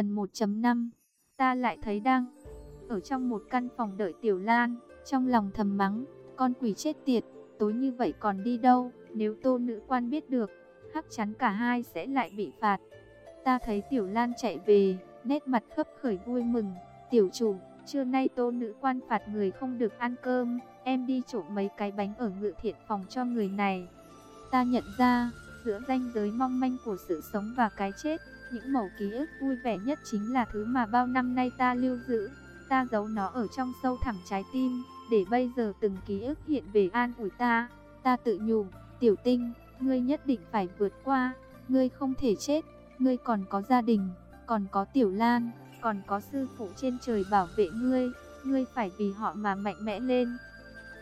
Phần 1.5 Ta lại thấy đang ở trong một căn phòng đợi Tiểu Lan, trong lòng thầm mắng, con quỷ chết tiệt, tối như vậy còn đi đâu, nếu tô nữ quan biết được, hắc chắn cả hai sẽ lại bị phạt. Ta thấy Tiểu Lan chạy về, nét mặt khấp khởi vui mừng, tiểu chủ, trưa nay tô nữ quan phạt người không được ăn cơm, em đi trộm mấy cái bánh ở ngự thiện phòng cho người này. Ta nhận ra, giữa ranh giới mong manh của sự sống và cái chết, những mẩu ký ức vui vẻ nhất chính là thứ mà bao năm nay ta lưu giữ. Ta giấu nó ở trong sâu thẳm trái tim, để bây giờ từng ký ức hiện về an ủi ta. Ta tự nhủ, tiểu tinh, ngươi nhất định phải vượt qua, ngươi không thể chết, ngươi còn có gia đình, còn có tiểu lan, còn có sư phụ trên trời bảo vệ ngươi, ngươi phải vì họ mà mạnh mẽ lên.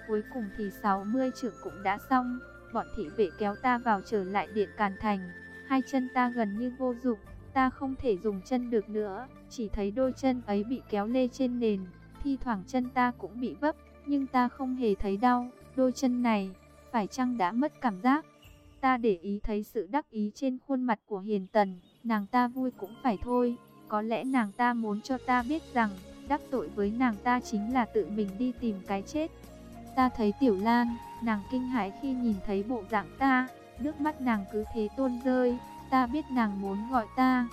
Cuối cùng thì 60 trưởng cũng đã xong, bọn thị vệ kéo ta vào trở lại điện Càn Thành, hai chân ta gần như vô dụng, ta không thể dùng chân được nữa, chỉ thấy đôi chân ấy bị kéo lê trên nền, thi thoảng chân ta cũng bị vấp, nhưng ta không hề thấy đau, đôi chân này, phải chăng đã mất cảm giác? Ta để ý thấy sự đắc ý trên khuôn mặt của Hiền Tần, nàng ta vui cũng phải thôi, có lẽ nàng ta muốn cho ta biết rằng, đắc tội với nàng ta chính là tự mình đi tìm cái chết. Ta thấy Tiểu Lan, nàng kinh hãi khi nhìn thấy bộ dạng ta, nước mắt nàng cứ thế tuôn rơi, ta biết nàng muốn gọi ta.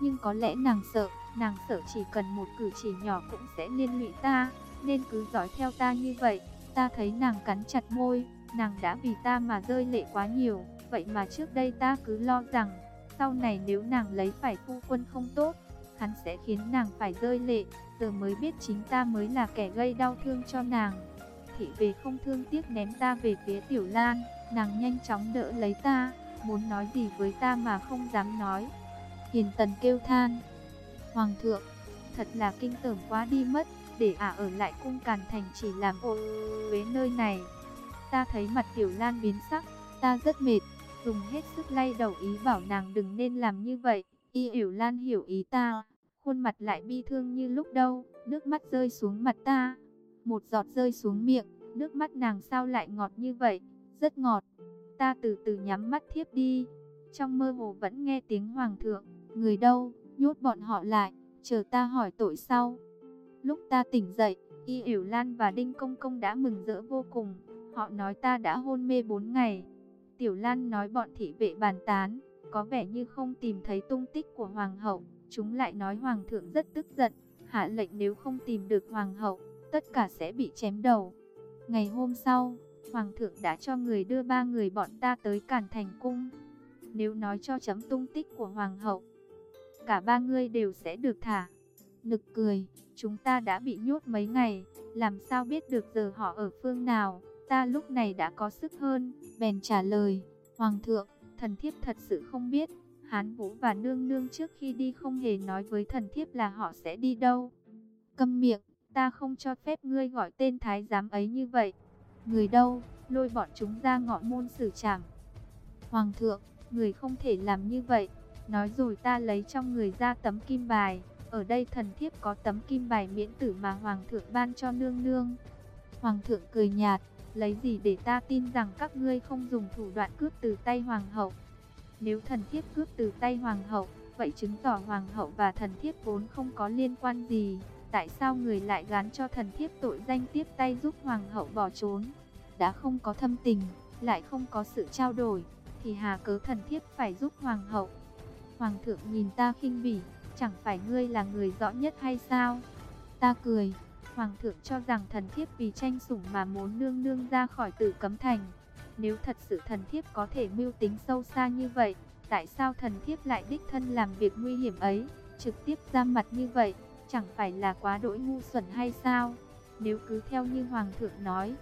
Nhưng có lẽ nàng sợ, nàng sợ chỉ cần một cử chỉ nhỏ cũng sẽ liên lụy ta, nên cứ dõi theo ta như vậy. Ta thấy nàng cắn chặt môi, nàng đã vì ta mà rơi lệ quá nhiều, vậy mà trước đây ta cứ lo rằng, sau này nếu nàng lấy phải phu quân không tốt, hắn sẽ khiến nàng phải rơi lệ, giờ mới biết chính ta mới là kẻ gây đau thương cho nàng. Thị về không thương tiếc ném ta về phía Tiểu Lan, nàng nhanh chóng đỡ lấy ta, muốn nói gì với ta mà không dám nói. Hiền Tần kêu than, Hoàng thượng, thật là kinh tởm quá đi mất, để ả ở lại cung càn thành chỉ làm ô với nơi này. Ta thấy mặt Tiểu Lan biến sắc, ta rất mệt, dùng hết sức lay đầu ý bảo nàng đừng nên làm như vậy. Y hiểu Lan hiểu ý ta, khuôn mặt lại bi thương như lúc đâu, nước mắt rơi xuống mặt ta. Một giọt rơi xuống miệng, nước mắt nàng sao lại ngọt như vậy, rất ngọt. Ta từ từ nhắm mắt thiếp đi, trong mơ hồ vẫn nghe tiếng hoàng thượng, người đâu, nhốt bọn họ lại, chờ ta hỏi tội sau. Lúc ta tỉnh dậy, Y Yểu Lan và Đinh Công Công đã mừng rỡ vô cùng, họ nói ta đã hôn mê 4 ngày. Tiểu Lan nói bọn thị vệ bàn tán, có vẻ như không tìm thấy tung tích của Hoàng hậu, chúng lại nói Hoàng thượng rất tức giận, hạ lệnh nếu không tìm được Hoàng hậu, tất cả sẽ bị chém đầu. Ngày hôm sau, Hoàng thượng đã cho người đưa ba người bọn ta tới Cản Thành Cung. Nếu nói cho chấm tung tích của Hoàng hậu, cả ba người đều sẽ được thả. Nực cười, chúng ta đã bị nhốt mấy ngày, làm sao biết được giờ họ ở phương nào. Ta lúc này đã có sức hơn, bèn trả lời, Hoàng thượng, thần thiếp thật sự không biết. Hán Vũ và Nương Nương trước khi đi không hề nói với thần thiếp là họ sẽ đi đâu. Câm miệng, ta không cho phép ngươi gọi tên thái giám ấy như vậy. Người đâu, lôi bọn chúng ra ngõ môn xử trảm. Hoàng thượng, người không thể làm như vậy. Nói rồi ta lấy trong người ra tấm kim bài. Ở đây thần thiếp có tấm kim bài miễn tử mà Hoàng thượng ban cho nương nương. Hoàng thượng cười nhạt, lấy gì để ta tin rằng các ngươi không dùng thủ đoạn cướp từ tay Hoàng hậu. Nếu thần thiếp cướp từ tay Hoàng hậu, vậy chứng tỏ Hoàng hậu và thần thiếp vốn không có liên quan gì. Tại sao người lại gán cho thần thiếp tội danh tiếp tay giúp Hoàng hậu bỏ trốn? Đã không có thâm tình, lại không có sự trao đổi, thì hà cớ thần thiếp phải giúp Hoàng hậu? Hoàng thượng nhìn ta khinh bỉ, chẳng phải ngươi là người rõ nhất hay sao? Ta cười, Hoàng thượng cho rằng thần thiếp vì tranh sủng mà muốn nương nương ra khỏi tử cấm thành. Nếu thật sự thần thiếp có thể mưu tính sâu xa như vậy, tại sao thần thiếp lại đích thân làm việc nguy hiểm ấy, trực tiếp ra mặt như vậy, chẳng phải là quá đỗi ngu xuẩn hay sao? Nếu cứ theo như Hoàng thượng nói,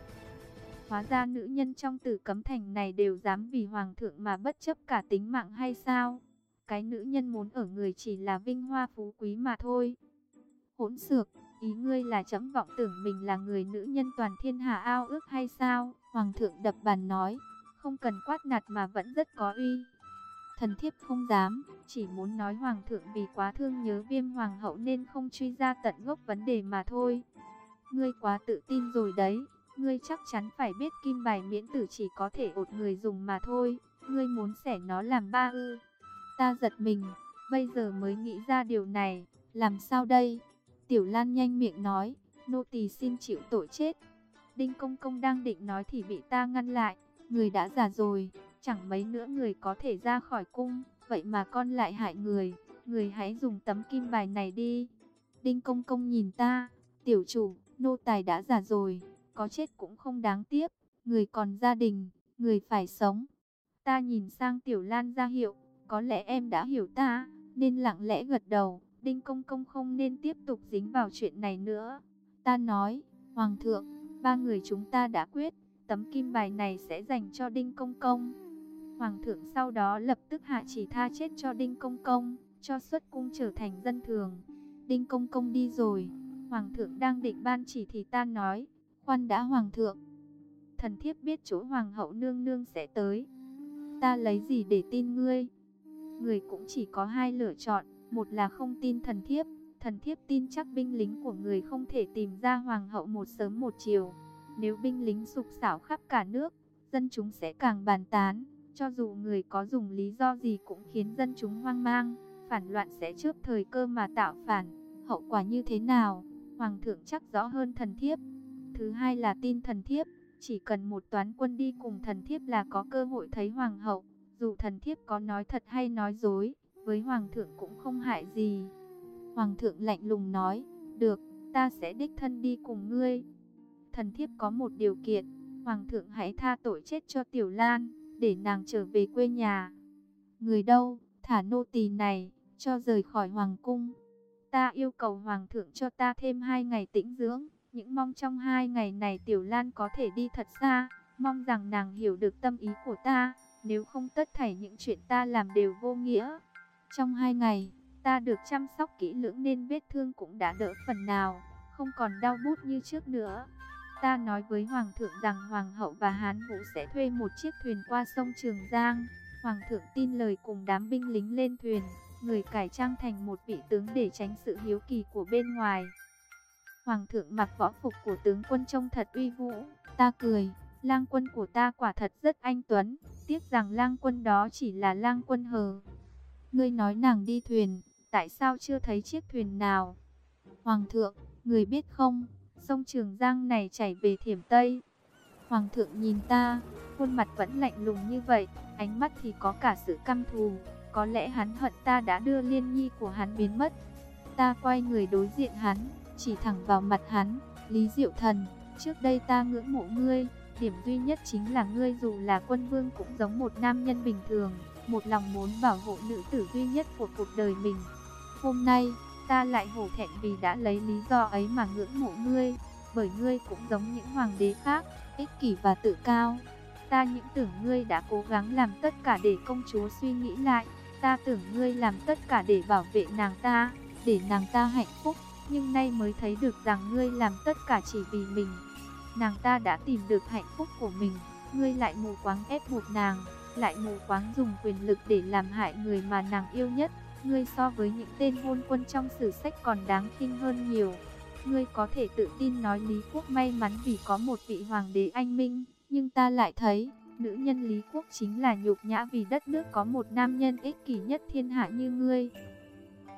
hóa ra nữ nhân trong tử cấm thành này đều dám vì Hoàng thượng mà bất chấp cả tính mạng hay sao? Cái nữ nhân muốn ở người chỉ là vinh hoa phú quý mà thôi. Hỗn xược, ý ngươi là chấm vọng tưởng mình là người nữ nhân toàn thiên hạ ao ước hay sao? Hoàng thượng đập bàn nói, không cần quát nạt mà vẫn rất có uy. Thần thiếp không dám, chỉ muốn nói hoàng thượng vì quá thương nhớ viêm hoàng hậu nên không truy ra tận gốc vấn đề mà thôi. Ngươi quá tự tin rồi đấy, ngươi chắc chắn phải biết kim bài miễn tử chỉ có thể ột người dùng mà thôi, ngươi muốn xẻ nó làm ba ư. Ta giật mình, bây giờ mới nghĩ ra điều này, làm sao đây? Tiểu Lan nhanh miệng nói, nô tỳ xin chịu tội chết. Đinh Công Công đang định nói thì bị ta ngăn lại, người đã già rồi, chẳng mấy nữa người có thể ra khỏi cung, vậy mà con lại hại người, người hãy dùng tấm kim bài này đi. Đinh Công Công nhìn ta, tiểu chủ, nô tài đã già rồi, có chết cũng không đáng tiếc, người còn gia đình, người phải sống. Ta nhìn sang Tiểu Lan ra hiệu, có lẽ em đã hiểu ta, nên lặng lẽ gật đầu, Đinh Công Công không nên tiếp tục dính vào chuyện này nữa. Ta nói, Hoàng thượng, ba người chúng ta đã quyết, tấm kim bài này sẽ dành cho Đinh Công Công. Hoàng thượng sau đó lập tức hạ chỉ tha chết cho Đinh Công Công, cho xuất cung trở thành dân thường. Đinh Công Công đi rồi, Hoàng thượng đang định ban chỉ thì ta nói, khoan đã Hoàng thượng. Thần thiếp biết chỗ Hoàng hậu nương nương sẽ tới. Ta lấy gì để tin ngươi? Người cũng chỉ có hai lựa chọn, một là không tin thần thiếp, thần thiếp tin chắc binh lính của người không thể tìm ra Hoàng hậu một sớm một chiều. Nếu binh lính sục sảo khắp cả nước, dân chúng sẽ càng bàn tán, cho dù người có dùng lý do gì cũng khiến dân chúng hoang mang, phản loạn sẽ trước thời cơ mà tạo phản, hậu quả như thế nào, Hoàng thượng chắc rõ hơn thần thiếp. Thứ hai là tin thần thiếp, chỉ cần một toán quân đi cùng thần thiếp là có cơ hội thấy hoàng hậu, dù thần thiếp có nói thật hay nói dối, với hoàng thượng cũng không hại gì. Hoàng thượng lạnh lùng nói, được, ta sẽ đích thân đi cùng ngươi. Thần thiếp có một điều kiện, hoàng thượng hãy tha tội chết cho Tiểu Lan, để nàng trở về quê nhà. Người đâu, thả nô tỳ này, cho rời khỏi hoàng cung. Ta yêu cầu hoàng thượng cho ta thêm hai ngày tĩnh dưỡng. Những mong trong hai ngày này Tiểu Lan có thể đi thật xa, mong rằng nàng hiểu được tâm ý của ta, nếu không tất thảy những chuyện ta làm đều vô nghĩa. Trong hai ngày, ta được chăm sóc kỹ lưỡng nên vết thương cũng đã đỡ phần nào, không còn đau bút như trước nữa. Ta nói với Hoàng thượng rằng Hoàng hậu và Hán Vũ sẽ thuê một chiếc thuyền qua sông Trường Giang. Hoàng thượng tin lời cùng đám binh lính lên thuyền, người cải trang thành một vị tướng để tránh sự hiếu kỳ của bên ngoài. Hoàng thượng mặc võ phục của tướng quân trông thật uy vũ. Ta cười, lang quân của ta quả thật rất anh tuấn. Tiếc rằng lang quân đó chỉ là lang quân hờ. Ngươi nói nàng đi thuyền, tại sao chưa thấy chiếc thuyền nào? Hoàng thượng, người biết không, sông Trường Giang này chảy về thiểm Tây. Hoàng thượng nhìn ta, khuôn mặt vẫn lạnh lùng như vậy, ánh mắt thì có cả sự căm thù. Có lẽ hắn hận ta đã đưa liên nhi của hắn biến mất. Ta quay người đối diện hắn, chỉ thẳng vào mặt hắn, Lý Diệu Thần, trước đây ta ngưỡng mộ ngươi, điểm duy nhất chính là ngươi dù là quân vương cũng giống một nam nhân bình thường, một lòng muốn bảo hộ nữ tử duy nhất của cuộc đời mình. Hôm nay, ta lại hổ thẹn vì đã lấy lý do ấy mà ngưỡng mộ ngươi, bởi ngươi cũng giống những hoàng đế khác, ích kỷ và tự cao. Ta những tưởng ngươi đã cố gắng làm tất cả để công chúa suy nghĩ lại, ta tưởng ngươi làm tất cả để bảo vệ nàng ta, để nàng ta hạnh phúc nhưng nay mới thấy được rằng ngươi làm tất cả chỉ vì mình. Nàng ta đã tìm được hạnh phúc của mình, ngươi lại mù quáng ép buộc nàng, lại mù quáng dùng quyền lực để làm hại người mà nàng yêu nhất. Ngươi so với những tên hôn quân trong sử sách còn đáng kinh hơn nhiều. Ngươi có thể tự tin nói Lý Quốc may mắn vì có một vị hoàng đế anh minh, nhưng ta lại thấy, nữ nhân Lý Quốc chính là nhục nhã vì đất nước có một nam nhân ích kỷ nhất thiên hạ như ngươi.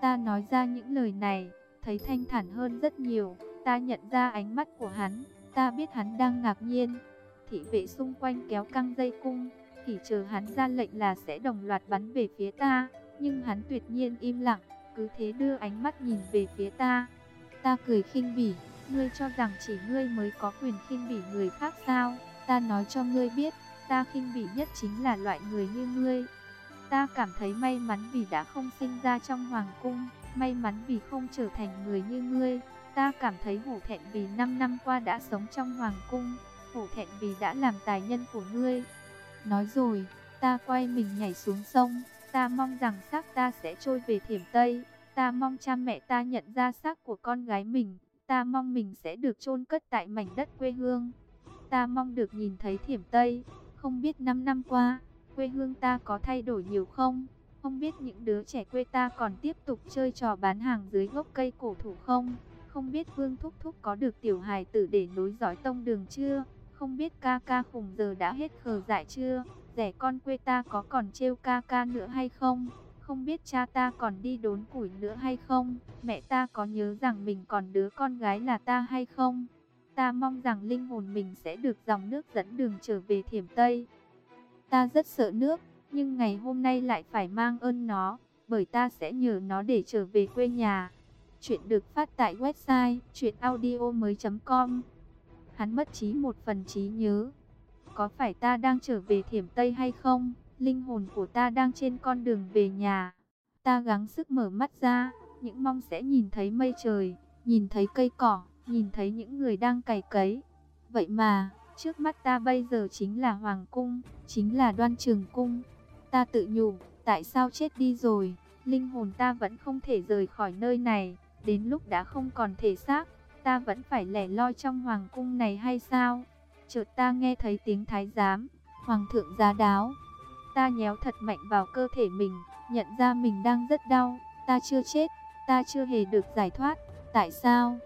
Ta nói ra những lời này, thấy thanh thản hơn rất nhiều. Ta nhận ra ánh mắt của hắn, ta biết hắn đang ngạc nhiên. Thị vệ xung quanh kéo căng dây cung, chỉ chờ hắn ra lệnh là sẽ đồng loạt bắn về phía ta. Nhưng hắn tuyệt nhiên im lặng, cứ thế đưa ánh mắt nhìn về phía ta. Ta cười khinh bỉ, ngươi cho rằng chỉ ngươi mới có quyền khinh bỉ người khác sao? Ta nói cho ngươi biết, ta khinh bỉ nhất chính là loại người như ngươi. Ta cảm thấy may mắn vì đã không sinh ra trong hoàng cung. May mắn vì không trở thành người như ngươi, ta cảm thấy hổ thẹn vì 5 năm qua đã sống trong hoàng cung, hổ thẹn vì đã làm tài nhân của ngươi. Nói rồi, ta quay mình nhảy xuống sông, ta mong rằng xác ta sẽ trôi về thiểm Tây, ta mong cha mẹ ta nhận ra xác của con gái mình, ta mong mình sẽ được chôn cất tại mảnh đất quê hương. Ta mong được nhìn thấy thiểm Tây, không biết 5 năm qua, quê hương ta có thay đổi nhiều không? Không biết những đứa trẻ quê ta còn tiếp tục chơi trò bán hàng dưới gốc cây cổ thụ không? Không biết Vương Thúc Thúc có được tiểu hài tử để nối dõi tông đường chưa? Không biết ca ca khùng giờ đã hết khờ dại chưa? Rẻ con quê ta có còn trêu ca ca nữa hay không? Không biết cha ta còn đi đốn củi nữa hay không? Mẹ ta có nhớ rằng mình còn đứa con gái là ta hay không? Ta mong rằng linh hồn mình sẽ được dòng nước dẫn đường trở về thiểm Tây. Ta rất sợ nước, nhưng ngày hôm nay lại phải mang ơn nó, bởi ta sẽ nhờ nó để trở về quê nhà. Chuyện được phát tại website chuyenaudio.com Hắn mất trí một phần trí nhớ. Có phải ta đang trở về thiểm Tây hay không? Linh hồn của ta đang trên con đường về nhà. Ta gắng sức mở mắt ra, những mong sẽ nhìn thấy mây trời, nhìn thấy cây cỏ, nhìn thấy những người đang cày cấy. Vậy mà, trước mắt ta bây giờ chính là Hoàng Cung, chính là Đoan Trường Cung. Ta tự nhủ, tại sao chết đi rồi, linh hồn ta vẫn không thể rời khỏi nơi này, đến lúc đã không còn thể xác, ta vẫn phải lẻ loi trong Hoàng Cung này hay sao? Chợt ta nghe thấy tiếng thái giám, Hoàng thượng giá đáo. Ta nhéo thật mạnh vào cơ thể mình, nhận ra mình đang rất đau, ta chưa chết, ta chưa hề được giải thoát, tại sao?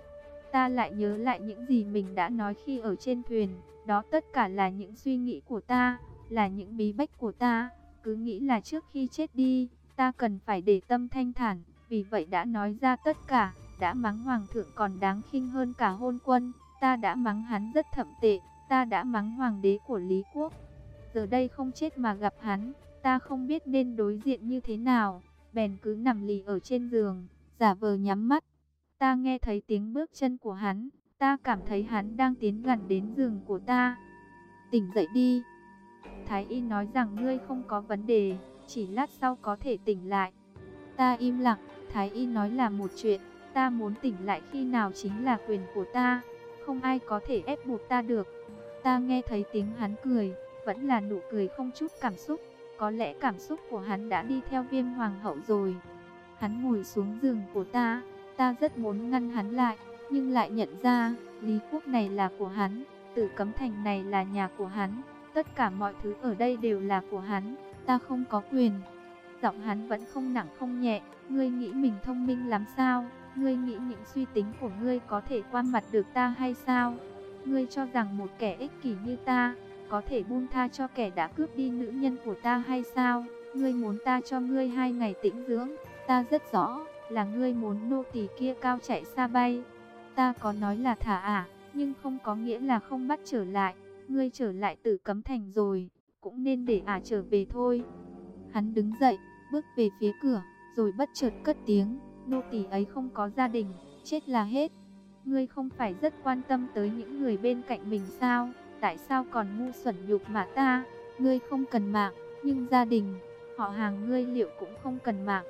Ta lại nhớ lại những gì mình đã nói khi ở trên thuyền, đó tất cả là những suy nghĩ của ta, là những bí bách của ta, cứ nghĩ là trước khi chết đi, ta cần phải để tâm thanh thản, vì vậy đã nói ra tất cả, đã mắng hoàng thượng còn đáng khinh hơn cả hôn quân, ta đã mắng hắn rất thậm tệ, ta đã mắng hoàng đế của Lý Quốc. Giờ đây không chết mà gặp hắn, ta không biết nên đối diện như thế nào, bèn cứ nằm lì ở trên giường, giả vờ nhắm mắt. Ta nghe thấy tiếng bước chân của hắn, ta cảm thấy hắn đang tiến gần đến giường của ta. Tỉnh dậy đi. Thái y nói rằng ngươi không có vấn đề, chỉ lát sau có thể tỉnh lại. Ta im lặng, Thái y nói là một chuyện, ta muốn tỉnh lại khi nào chính là quyền của ta, không ai có thể ép buộc ta được. Ta nghe thấy tiếng hắn cười, vẫn là nụ cười không chút cảm xúc, có lẽ cảm xúc của hắn đã đi theo viêm hoàng hậu rồi. Hắn ngồi xuống giường của ta, Ta rất muốn ngăn hắn lại, nhưng lại nhận ra, Lý Quốc này là của hắn, Tử Cấm Thành này là nhà của hắn, tất cả mọi thứ ở đây đều là của hắn, ta không có quyền. Giọng hắn vẫn không nặng không nhẹ, ngươi nghĩ mình thông minh lắm sao? Ngươi nghĩ những suy tính của ngươi có thể qua mặt được ta hay sao? Ngươi cho rằng một kẻ ích kỷ như ta, có thể buông tha cho kẻ đã cướp đi nữ nhân của ta hay sao? Ngươi muốn ta cho ngươi hai ngày tĩnh dưỡng, ta rất rõ là ngươi muốn nô tỳ kia cao chạy xa bay. Ta có nói là thả ả, à, nhưng không có nghĩa là không bắt trở lại. Ngươi trở lại tử cấm thành rồi, cũng nên để ả à trở về thôi. Hắn đứng dậy, bước về phía cửa, rồi bất chợt cất tiếng, nô tỳ ấy không có gia đình, chết là hết. Ngươi không phải rất quan tâm tới những người bên cạnh mình sao? Tại sao còn ngu xuẩn nhục mà ta? Ngươi không cần mạng, nhưng gia đình, họ hàng ngươi liệu cũng không cần mạng.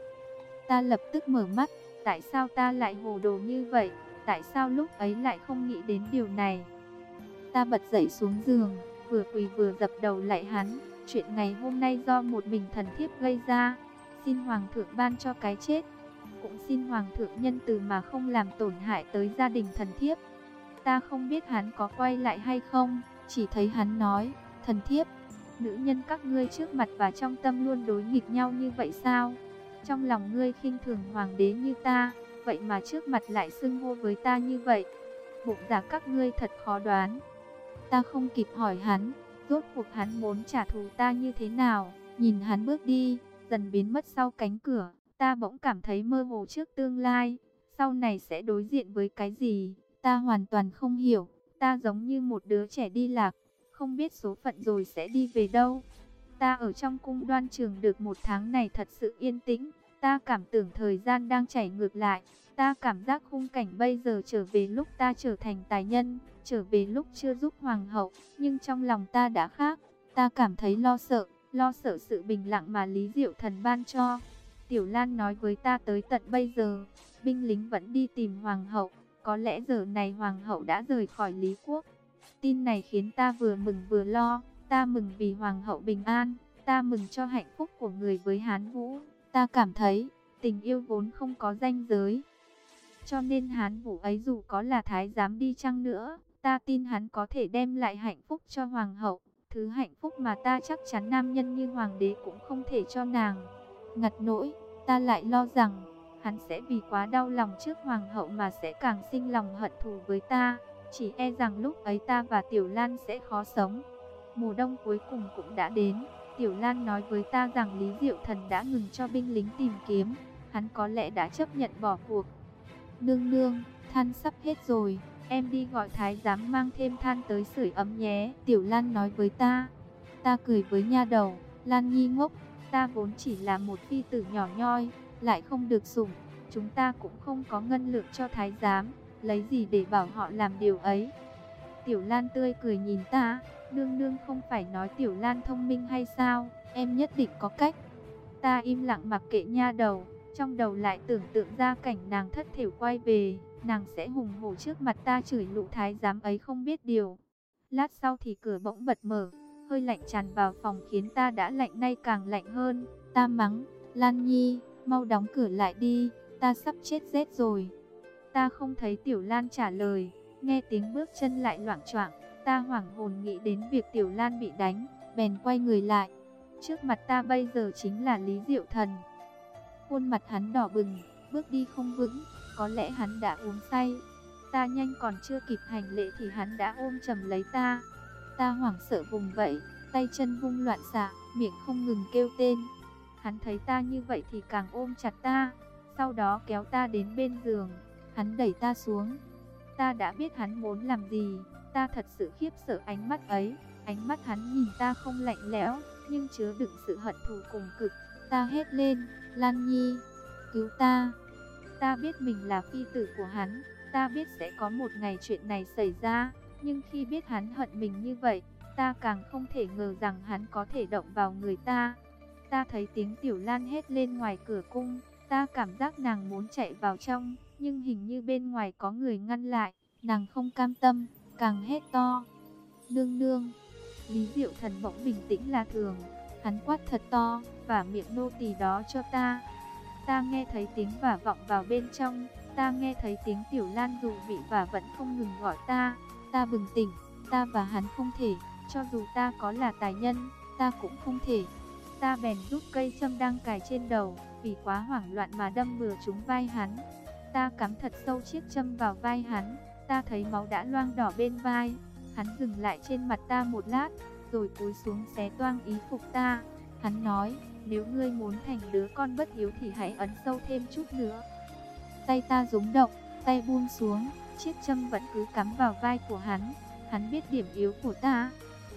Ta lập tức mở mắt, tại sao ta lại hồ đồ như vậy? Tại sao lúc ấy lại không nghĩ đến điều này? Ta bật dậy xuống giường, vừa quỳ vừa dập đầu lại hắn. Chuyện ngày hôm nay do một mình thần thiếp gây ra. Xin Hoàng thượng ban cho cái chết. Cũng xin Hoàng thượng nhân từ mà không làm tổn hại tới gia đình thần thiếp. Ta không biết hắn có quay lại hay không, chỉ thấy hắn nói, thần thiếp, nữ nhân các ngươi trước mặt và trong tâm luôn đối nghịch nhau như vậy sao? Trong lòng ngươi khinh thường hoàng đế như ta, vậy mà trước mặt lại xưng hô với ta như vậy. Bụng giả các ngươi thật khó đoán. Ta không kịp hỏi hắn, rốt cuộc hắn muốn trả thù ta như thế nào. Nhìn hắn bước đi, dần biến mất sau cánh cửa, ta bỗng cảm thấy mơ hồ trước tương lai. Sau này sẽ đối diện với cái gì, ta hoàn toàn không hiểu. Ta giống như một đứa trẻ đi lạc, không biết số phận rồi sẽ đi về đâu. Ta ở trong cung đoan trường được một tháng này thật sự yên tĩnh. Ta cảm tưởng thời gian đang chảy ngược lại. Ta cảm giác khung cảnh bây giờ trở về lúc ta trở thành tài nhân, trở về lúc chưa giúp hoàng hậu. Nhưng trong lòng ta đã khác. Ta cảm thấy lo sợ, lo sợ sự bình lặng mà Lý Diệu Thần ban cho. Tiểu Lan nói với ta tới tận bây giờ, binh lính vẫn đi tìm hoàng hậu. Có lẽ giờ này hoàng hậu đã rời khỏi Lý Quốc. Tin này khiến ta vừa mừng vừa lo. Ta mừng vì Hoàng hậu bình an, ta mừng cho hạnh phúc của người với Hán Vũ. Ta cảm thấy, tình yêu vốn không có danh giới. Cho nên Hán Vũ ấy dù có là thái giám đi chăng nữa, ta tin hắn có thể đem lại hạnh phúc cho Hoàng hậu. Thứ hạnh phúc mà ta chắc chắn nam nhân như Hoàng đế cũng không thể cho nàng. Ngặt nỗi, ta lại lo rằng, hắn sẽ vì quá đau lòng trước Hoàng hậu mà sẽ càng sinh lòng hận thù với ta. Chỉ e rằng lúc ấy ta và Tiểu Lan sẽ khó sống. Mùa đông cuối cùng cũng đã đến. Tiểu Lan nói với ta rằng Lý Diệu Thần đã ngừng cho binh lính tìm kiếm, hắn có lẽ đã chấp nhận bỏ cuộc. Nương nương, than sắp hết rồi, em đi gọi thái giám mang thêm than tới sưởi ấm nhé. Tiểu Lan nói với ta, ta cười với nha đầu, Lan Nhi ngốc, ta vốn chỉ là một phi tử nhỏ nhoi, lại không được sủng, chúng ta cũng không có ngân lượng cho thái giám, lấy gì để bảo họ làm điều ấy. Tiểu Lan tươi cười nhìn ta, nương nương không phải nói Tiểu Lan thông minh hay sao, em nhất định có cách. Ta im lặng mặc kệ nha đầu, trong đầu lại tưởng tượng ra cảnh nàng thất thểu quay về, nàng sẽ hùng hổ trước mặt ta chửi lũ thái giám ấy không biết điều. Lát sau thì cửa bỗng bật mở, hơi lạnh tràn vào phòng khiến ta đã lạnh nay càng lạnh hơn. Ta mắng, Lan Nhi, mau đóng cửa lại đi, ta sắp chết rét rồi. Ta không thấy Tiểu Lan trả lời, nghe tiếng bước chân lại loạn choạng, ta hoảng hồn nghĩ đến việc Tiểu Lan bị đánh, bèn quay người lại. Trước mặt ta bây giờ chính là Lý Diệu Thần. Khuôn mặt hắn đỏ bừng, bước đi không vững, có lẽ hắn đã uống say. Ta nhanh còn chưa kịp hành lễ thì hắn đã ôm chầm lấy ta. Ta hoảng sợ vùng vẫy, tay chân vung loạn xạ, miệng không ngừng kêu tên. Hắn thấy ta như vậy thì càng ôm chặt ta, sau đó kéo ta đến bên giường. Hắn đẩy ta xuống. Ta đã biết hắn muốn làm gì, ta thật sự khiếp sợ ánh mắt ấy. Ánh mắt hắn nhìn ta không lạnh lẽo, nhưng chứa đựng sự hận thù cùng cực. Ta hét lên, Lan Nhi, cứu ta. Ta biết mình là phi tử của hắn, ta biết sẽ có một ngày chuyện này xảy ra, nhưng khi biết hắn hận mình như vậy, ta càng không thể ngờ rằng hắn có thể động vào người ta. Ta thấy tiếng Tiểu Lan hét lên ngoài cửa cung, ta cảm giác nàng muốn chạy vào trong, nhưng hình như bên ngoài có người ngăn lại, nàng không cam tâm, càng hét to. Nương nương, Lý Diệu Thần bỗng bình tĩnh là thường, hắn quát thật to, và miệng nô tỳ đó cho ta. Ta nghe thấy tiếng vả vọng vào bên trong, ta nghe thấy tiếng Tiểu Lan dù bị và vẫn không ngừng gọi ta. Ta bừng tỉnh, ta và hắn không thể, cho dù ta có là tài nhân, ta cũng không thể. Ta bèn rút cây châm đang cài trên đầu, vì quá hoảng loạn mà đâm vừa trúng vai hắn. Ta cắm thật sâu chiếc châm vào vai hắn, ta thấy máu đã loang đỏ bên vai. Hắn dừng lại trên mặt ta một lát, rồi cúi xuống xé toang ý phục ta. Hắn nói, nếu ngươi muốn thành đứa con bất hiếu thì hãy ấn sâu thêm chút nữa. Tay ta rúng động, tay buông xuống, chiếc châm vẫn cứ cắm vào vai của hắn. Hắn biết điểm yếu của ta.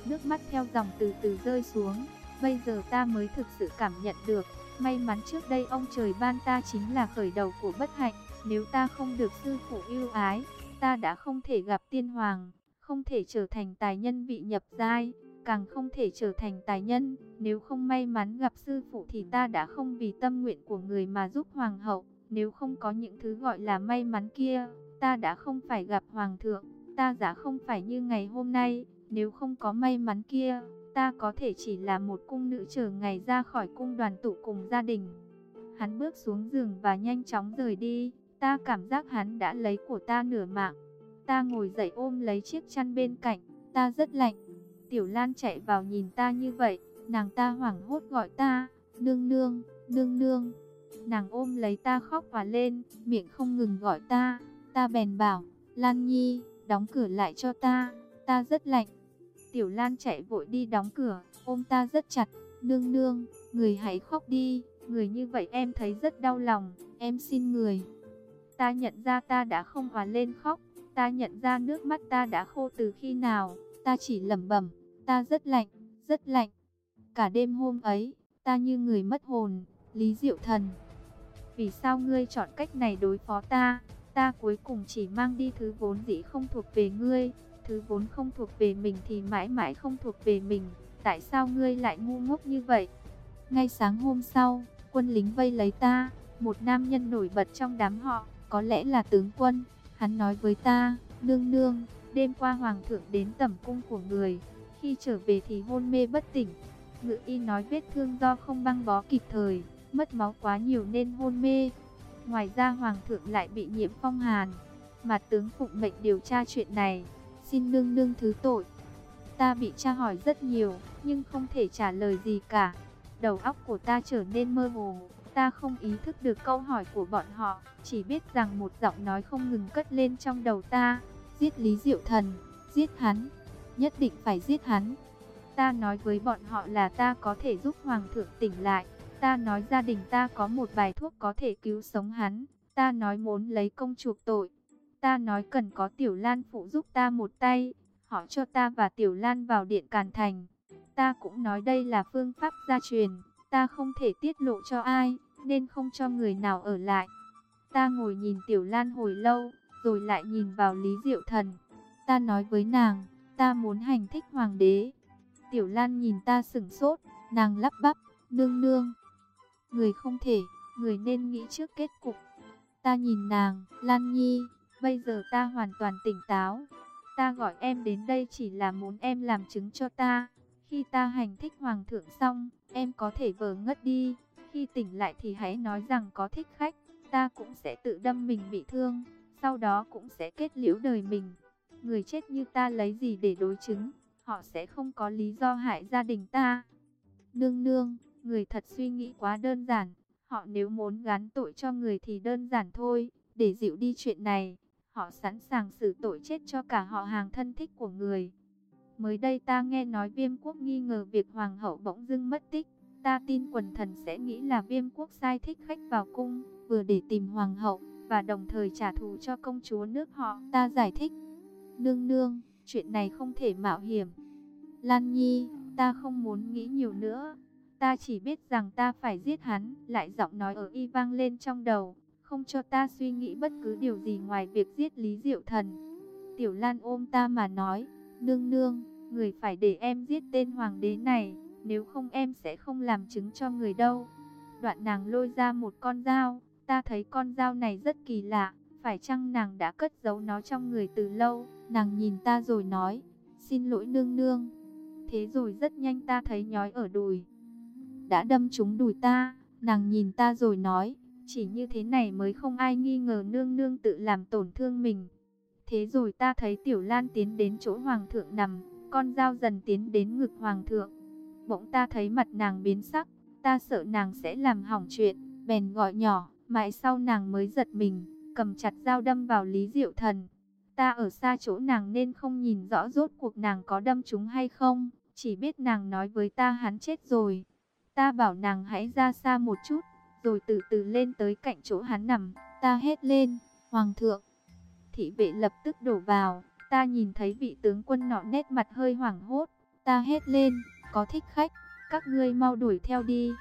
Nước mắt theo dòng từ từ rơi xuống. Bây giờ ta mới thực sự cảm nhận được. May mắn trước đây ông trời ban ta chính là khởi đầu của bất hạnh. Nếu ta không được sư phụ yêu ái, ta đã không thể gặp tiên hoàng, không thể trở thành tài nhân vị nhập giai càng không thể trở thành tài nhân. Nếu không may mắn gặp sư phụ thì ta đã không vì tâm nguyện của người mà giúp hoàng hậu. Nếu không có những thứ gọi là may mắn kia, ta đã không phải gặp hoàng thượng, ta giả không phải như ngày hôm nay. Nếu không có may mắn kia, ta có thể chỉ là một cung nữ chờ ngày ra khỏi cung đoàn tụ cùng gia đình. Hắn bước xuống giường và nhanh chóng rời đi, ta cảm giác hắn đã lấy của ta nửa mạng. Ta ngồi dậy ôm lấy chiếc chăn bên cạnh, ta rất lạnh, Tiểu Lan chạy vào nhìn ta như vậy, nàng ta hoảng hốt gọi ta, nương nương, nương nương. Nàng ôm lấy ta khóc và lên, miệng không ngừng gọi ta, ta bèn bảo, Lan Nhi, đóng cửa lại cho ta, ta rất lạnh. Tiểu Lan chạy vội đi đóng cửa, ôm ta rất chặt, nương nương, người hãy khóc đi, người như vậy em thấy rất đau lòng, em xin người. Ta nhận ra ta đã không hòa lên khóc, ta nhận ra nước mắt ta đã khô từ khi nào, ta chỉ lẩm bẩm, Ta rất lạnh, rất lạnh. Cả đêm hôm ấy, ta như người mất hồn, Lý Diệu Thần. Vì sao ngươi chọn cách này đối phó ta? Ta cuối cùng chỉ mang đi thứ vốn dĩ không thuộc về ngươi. Thứ vốn không thuộc về mình thì mãi mãi không thuộc về mình. Tại sao ngươi lại ngu ngốc như vậy? Ngay sáng hôm sau, quân lính vây lấy ta. Một nam nhân nổi bật trong đám họ, có lẽ là tướng quân. Hắn nói với ta, nương nương, đêm qua hoàng thượng đến tẩm cung của người, khi trở về thì hôn mê bất tỉnh. Ngự y nói vết thương do không băng bó kịp thời, mất máu quá nhiều nên hôn mê. Ngoài ra hoàng thượng lại bị nhiễm phong hàn. Mà tướng phụng mệnh điều tra chuyện này, xin nương nương thứ tội. Ta bị tra hỏi rất nhiều, nhưng không thể trả lời gì cả. Đầu óc của ta trở nên mơ hồ, ta không ý thức được câu hỏi của bọn họ, chỉ biết rằng một giọng nói không ngừng cất lên trong đầu ta. Giết Lý Diệu Thần, giết hắn nhất định phải giết hắn. Ta nói với bọn họ là ta có thể giúp Hoàng thượng tỉnh lại. Ta nói gia đình ta có một bài thuốc có thể cứu sống hắn. Ta nói muốn lấy công chuộc tội. Ta nói cần có Tiểu Lan phụ giúp ta một tay. Họ cho ta và Tiểu Lan vào điện Càn Thành. Ta cũng nói đây là phương pháp gia truyền. Ta không thể tiết lộ cho ai, nên không cho người nào ở lại. Ta ngồi nhìn Tiểu Lan hồi lâu, rồi lại nhìn vào Lý Diệu Thần. Ta nói với nàng, ta muốn hành thích hoàng đế. Tiểu Lan nhìn ta sửng sốt, nàng lắp bắp, nương nương. Người không thể, người nên nghĩ trước kết cục. Ta nhìn nàng, Lan Nhi, bây giờ ta hoàn toàn tỉnh táo. Ta gọi em đến đây chỉ là muốn em làm chứng cho ta. Khi ta hành thích hoàng thượng xong, em có thể vờ ngất đi. Khi tỉnh lại thì hãy nói rằng có thích khách, ta cũng sẽ tự đâm mình bị thương, sau đó cũng sẽ kết liễu đời mình. Người chết như ta lấy gì để đối chứng, họ sẽ không có lý do hại gia đình ta. Nương nương, người thật suy nghĩ quá đơn giản, họ nếu muốn gán tội cho người thì đơn giản thôi, để dịu đi chuyện này, họ sẵn sàng xử tội chết cho cả họ hàng thân thích của người. Mới đây ta nghe nói viêm quốc nghi ngờ việc hoàng hậu bỗng dưng mất tích. Ta tin quần thần sẽ nghĩ là viêm quốc sai thích khách vào cung, vừa để tìm hoàng hậu, và đồng thời trả thù cho công chúa nước họ. Ta giải thích, nương nương, chuyện này không thể mạo hiểm. Lan Nhi, ta không muốn nghĩ nhiều nữa. Ta chỉ biết rằng ta phải giết hắn, lại giọng nói ở y vang lên trong đầu, không cho ta suy nghĩ bất cứ điều gì ngoài việc giết Lý Diệu Thần. Tiểu Lan ôm ta mà nói, nương nương, người phải để em giết tên hoàng đế này. Nếu không em sẽ không làm chứng cho người đâu. Đoạn nàng lôi ra một con dao. Ta thấy con dao này rất kỳ lạ. Phải chăng nàng đã cất giấu nó trong người từ lâu? Nàng nhìn ta rồi nói. Xin lỗi nương nương. Thế rồi rất nhanh ta thấy nhói ở đùi. Đã đâm trúng đùi ta. Nàng nhìn ta rồi nói. Chỉ như thế này mới không ai nghi ngờ nương nương tự làm tổn thương mình. Thế rồi ta thấy Tiểu Lan tiến đến chỗ Hoàng thượng nằm. Con dao dần tiến đến ngực Hoàng thượng. Bỗng ta thấy mặt nàng biến sắc, ta sợ nàng sẽ làm hỏng chuyện, bèn gọi nhỏ, mãi sau nàng mới giật mình, cầm chặt dao đâm vào Lý Diệu Thần. Ta ở xa chỗ nàng nên không nhìn rõ rốt cuộc nàng có đâm chúng hay không, chỉ biết nàng nói với ta hắn chết rồi. Ta bảo nàng hãy ra xa một chút, rồi từ từ lên tới cạnh chỗ hắn nằm, ta hét lên, Hoàng thượng. Thị vệ lập tức đổ vào, ta nhìn thấy vị tướng quân nọ nét mặt hơi hoảng hốt, ta hét lên, có thích khách, các ngươi mau đuổi theo đi.